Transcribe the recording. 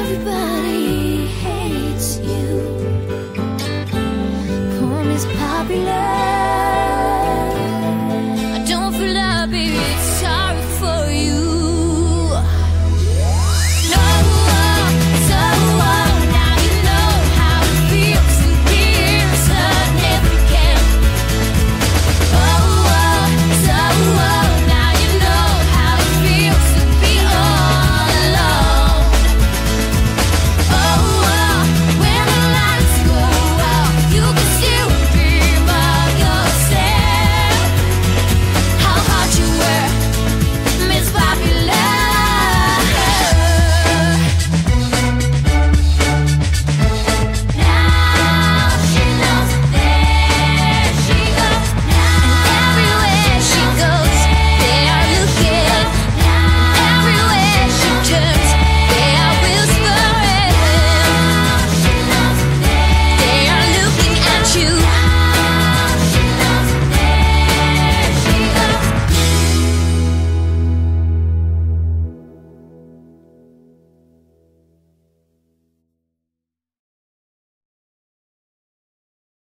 Everybody hates you. Porn is popular.